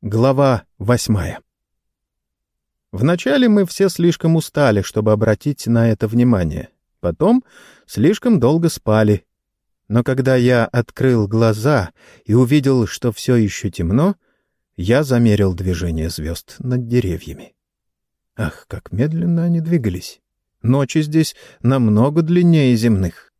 Глава восьмая Вначале мы все слишком устали, чтобы обратить на это внимание. Потом слишком долго спали. Но когда я открыл глаза и увидел, что все еще темно, я замерил движение звезд над деревьями. Ах, как медленно они двигались! Ночи здесь намного длиннее земных.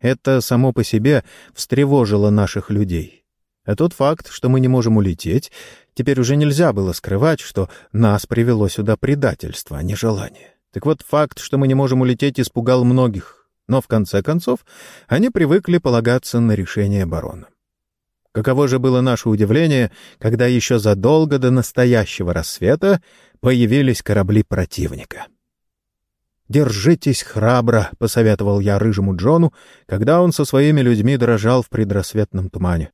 Это само по себе встревожило наших людей. А тот факт, что мы не можем улететь, теперь уже нельзя было скрывать, что нас привело сюда предательство, а не желание. Так вот, факт, что мы не можем улететь, испугал многих. Но, в конце концов, они привыкли полагаться на решение барона. Каково же было наше удивление, когда еще задолго до настоящего рассвета появились корабли противника. «Держитесь храбро», — посоветовал я рыжему Джону, когда он со своими людьми дрожал в предрассветном тумане.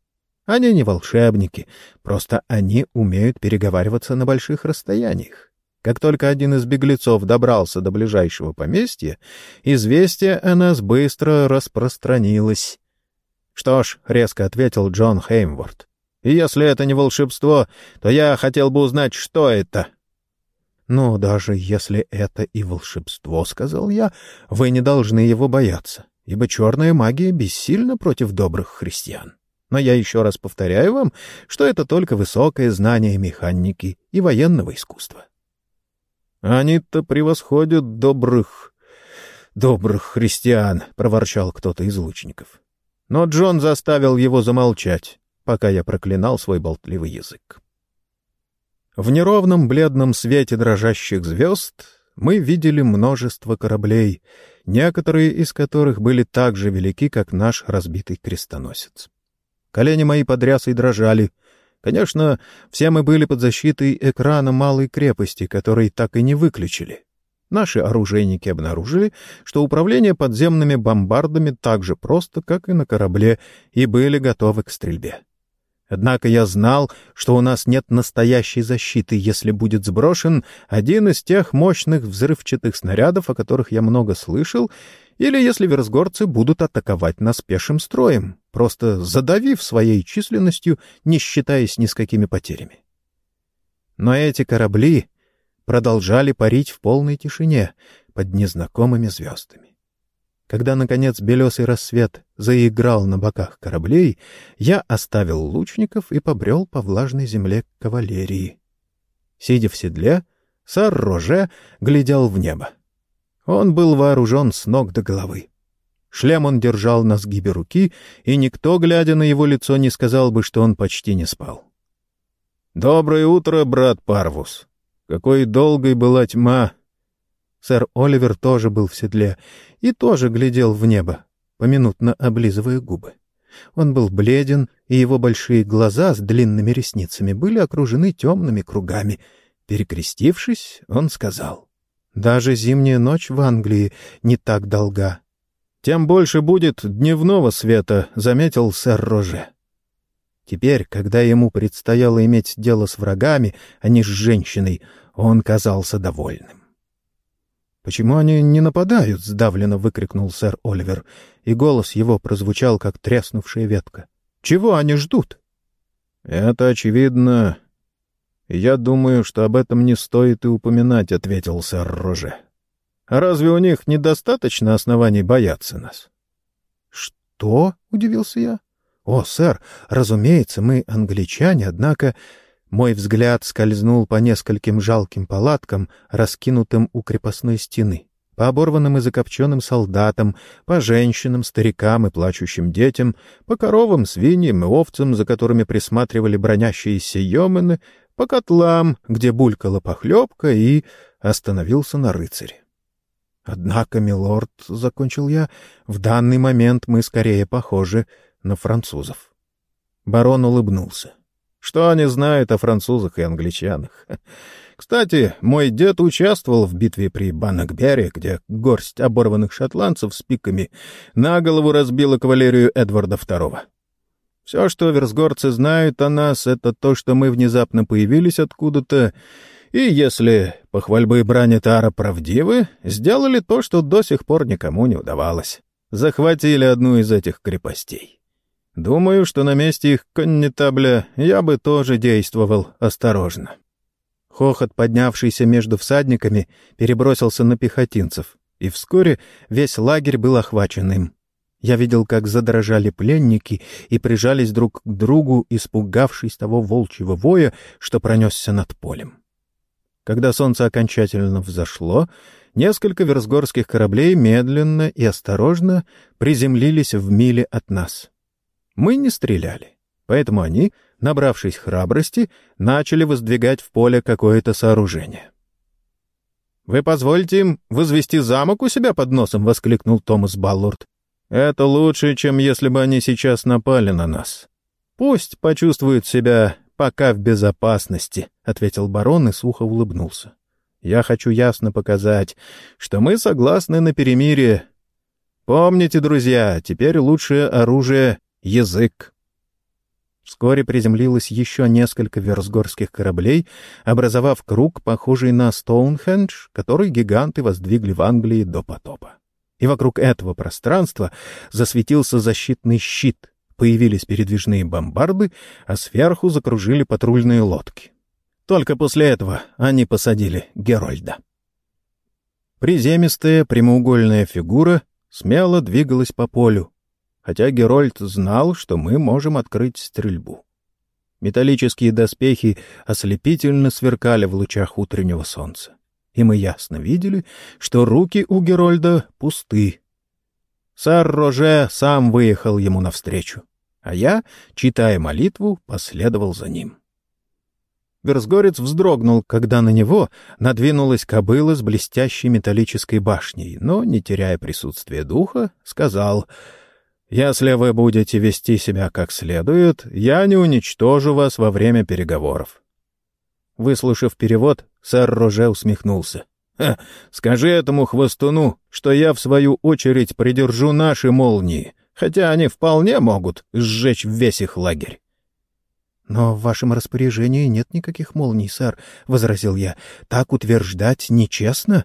Они не волшебники, просто они умеют переговариваться на больших расстояниях. Как только один из беглецов добрался до ближайшего поместья, известие о нас быстро распространилось. — Что ж, — резко ответил Джон Хеймворд, — если это не волшебство, то я хотел бы узнать, что это. — Но даже если это и волшебство, — сказал я, — вы не должны его бояться, ибо черная магия бессильна против добрых христиан. Но я еще раз повторяю вам, что это только высокое знание механики и военного искусства. — Они-то превосходят добрых... добрых христиан, — проворчал кто-то из лучников. Но Джон заставил его замолчать, пока я проклинал свой болтливый язык. В неровном бледном свете дрожащих звезд мы видели множество кораблей, некоторые из которых были так же велики, как наш разбитый крестоносец. Колени мои под рясой дрожали. Конечно, все мы были под защитой экрана малой крепости, который так и не выключили. Наши оружейники обнаружили, что управление подземными бомбардами так же просто, как и на корабле, и были готовы к стрельбе. Однако я знал, что у нас нет настоящей защиты, если будет сброшен один из тех мощных взрывчатых снарядов, о которых я много слышал, или если версгорцы будут атаковать нас пешим строем, просто задавив своей численностью, не считаясь ни с какими потерями. Но эти корабли продолжали парить в полной тишине под незнакомыми звездами. Когда, наконец, белесый рассвет заиграл на боках кораблей, я оставил лучников и побрел по влажной земле кавалерии. Сидя в седле, сэр Роже глядел в небо. Он был вооружен с ног до головы. Шлем он держал на сгибе руки, и никто, глядя на его лицо, не сказал бы, что он почти не спал. «Доброе утро, брат Парвус! Какой долгой была тьма!» Сэр Оливер тоже был в седле и тоже глядел в небо, поминутно облизывая губы. Он был бледен, и его большие глаза с длинными ресницами были окружены темными кругами. Перекрестившись, он сказал, «Даже зимняя ночь в Англии не так долга». «Тем больше будет дневного света», — заметил сэр Роже. Теперь, когда ему предстояло иметь дело с врагами, а не с женщиной, он казался довольным. «Почему они не нападают?» — сдавленно выкрикнул сэр Оливер, и голос его прозвучал, как треснувшая ветка. «Чего они ждут?» «Это очевидно. Я думаю, что об этом не стоит и упоминать», — ответил сэр Роже. «А разве у них недостаточно оснований бояться нас?» «Что?» — удивился я. «О, сэр, разумеется, мы англичане, однако...» Мой взгляд скользнул по нескольким жалким палаткам, раскинутым у крепостной стены, по оборванным и закопченным солдатам, по женщинам, старикам и плачущим детям, по коровам, свиньям и овцам, за которыми присматривали бронящиеся йомены, по котлам, где булькала похлебка, и остановился на рыцаре. Однако, милорд, — закончил я, — в данный момент мы скорее похожи на французов. Барон улыбнулся. Что они знают о французах и англичанах? Кстати, мой дед участвовал в битве при Баннакбере, где горсть оборванных шотландцев с пиками на голову разбила кавалерию Эдварда II. Все, что версгорцы знают о нас, это то, что мы внезапно появились откуда-то, и если похвальбы Бранитара правдивы, сделали то, что до сих пор никому не удавалось. Захватили одну из этих крепостей. Думаю, что на месте их коннетабля я бы тоже действовал осторожно. Хохот, поднявшийся между всадниками, перебросился на пехотинцев, и вскоре весь лагерь был охвачен им. Я видел, как задрожали пленники и прижались друг к другу, испугавшись того волчьего воя, что пронесся над полем. Когда солнце окончательно взошло, несколько версгорских кораблей медленно и осторожно приземлились в миле от нас. Мы не стреляли, поэтому они, набравшись храбрости, начали воздвигать в поле какое-то сооружение. «Вы позвольте им возвести замок у себя под носом?» — воскликнул Томас Баллорд. «Это лучше, чем если бы они сейчас напали на нас. Пусть почувствуют себя пока в безопасности», — ответил барон и сухо улыбнулся. «Я хочу ясно показать, что мы согласны на перемирие. Помните, друзья, теперь лучшее оружие — язык». Вскоре приземлилось еще несколько версгорских кораблей, образовав круг, похожий на Стоунхендж, который гиганты воздвигли в Англии до потопа. И вокруг этого пространства засветился защитный щит, появились передвижные бомбарды, а сверху закружили патрульные лодки. Только после этого они посадили Герольда. Приземистая прямоугольная фигура смело двигалась по полю, хотя Герольд знал, что мы можем открыть стрельбу. Металлические доспехи ослепительно сверкали в лучах утреннего солнца, и мы ясно видели, что руки у Герольда пусты. Сар Роже сам выехал ему навстречу, а я, читая молитву, последовал за ним. Версгорец вздрогнул, когда на него надвинулась кобыла с блестящей металлической башней, но, не теряя присутствия духа, сказал — если вы будете вести себя как следует, я не уничтожу вас во время переговоров». Выслушав перевод, сэр Роже усмехнулся. «Ха, скажи этому хвостуну, что я, в свою очередь, придержу наши молнии, хотя они вполне могут сжечь весь их лагерь». «Но в вашем распоряжении нет никаких молний, сэр», — возразил я. «Так утверждать нечестно».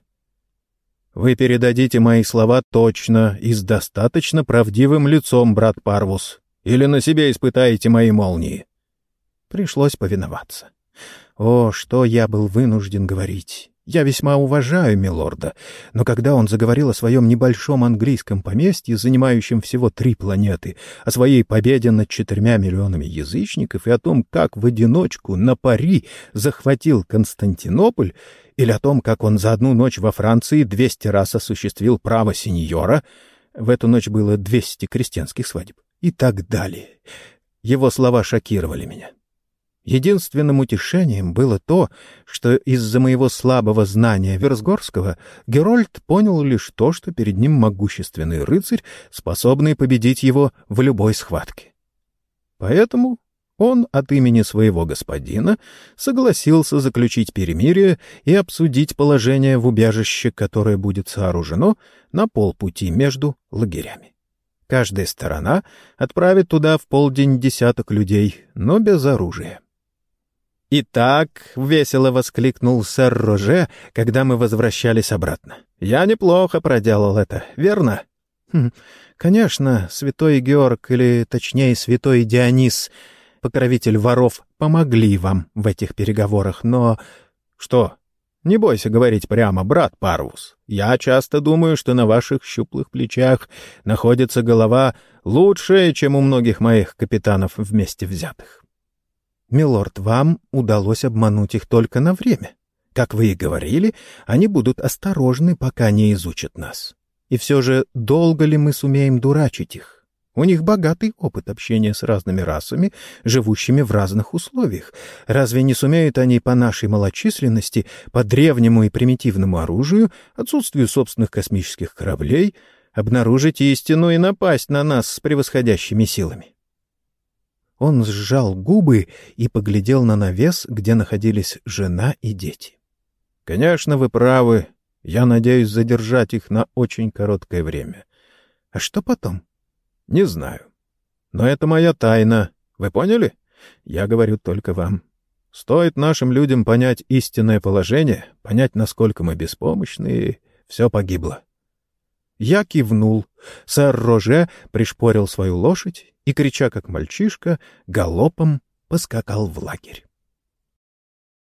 Вы передадите мои слова точно и с достаточно правдивым лицом, брат Парвус, или на себе испытаете мои молнии. Пришлось повиноваться. О, что я был вынужден говорить! Я весьма уважаю милорда, но когда он заговорил о своем небольшом английском поместье, занимающем всего три планеты, о своей победе над четырьмя миллионами язычников и о том, как в одиночку на пари захватил Константинополь, или о том, как он за одну ночь во Франции двести раз осуществил право сеньора, в эту ночь было двести крестьянских свадеб, и так далее. Его слова шокировали меня. Единственным утешением было то, что из-за моего слабого знания Версгорского Герольд понял лишь то, что перед ним могущественный рыцарь, способный победить его в любой схватке. Поэтому он от имени своего господина согласился заключить перемирие и обсудить положение в убежище, которое будет сооружено на полпути между лагерями. Каждая сторона отправит туда в полдень десяток людей, но без оружия. «Итак», — весело воскликнул сэр Роже, когда мы возвращались обратно. «Я неплохо проделал это, верно?» хм, «Конечно, святой Георг, или, точнее, святой Дионис, покровитель воров, помогли вам в этих переговорах, но...» «Что? Не бойся говорить прямо, брат Парвус. Я часто думаю, что на ваших щуплых плечах находится голова лучшая, чем у многих моих капитанов вместе взятых». «Милорд, вам удалось обмануть их только на время. Как вы и говорили, они будут осторожны, пока не изучат нас. И все же, долго ли мы сумеем дурачить их? У них богатый опыт общения с разными расами, живущими в разных условиях. Разве не сумеют они по нашей малочисленности, по древнему и примитивному оружию, отсутствию собственных космических кораблей, обнаружить истину и напасть на нас с превосходящими силами? Он сжал губы и поглядел на навес, где находились жена и дети. — Конечно, вы правы. Я надеюсь задержать их на очень короткое время. — А что потом? — Не знаю. Но это моя тайна. Вы поняли? Я говорю только вам. Стоит нашим людям понять истинное положение, понять, насколько мы беспомощны, и все погибло. Я кивнул. Сэр Роже пришпорил свою лошадь, и, крича как мальчишка, галопом поскакал в лагерь.